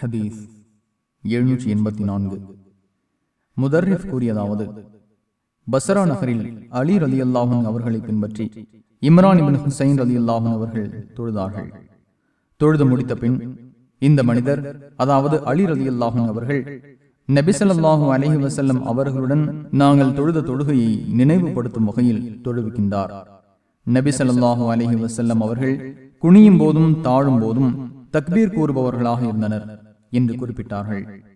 ஹதீஸ் எழுநூற்றி எண்பத்தி நான்கு. முதர்ரிஃப் கூறியதாவது பசரா நகரில் அலி ரலி அல்லாஹன் அவர்களை பின்பற்றி இம்ரான் இபின் ஹுசைன் ரலி அல்லாஹன் அவர்கள் தொழுதார்கள். தொழுது முடித்த பின் இந்த மனிதர் அதாவது அலி ரலி அல்லாஹன் அவர்கள் நபிசல்லாஹு அலஹி வசல்லம் அவர்களுடன் நாங்கள் தொழுத தொழுகையை நினைவுபடுத்தும் வகையில் தொழுவிக்கின்றார். நபிசல்லாஹு அலஹி வசல்லம் அவர்கள் குனியும் போதும் தாழும் போதும் தக்பீர் கூறுபவர்களாக இருந்தனர். என்று குறிப்பிட்டார்கள்.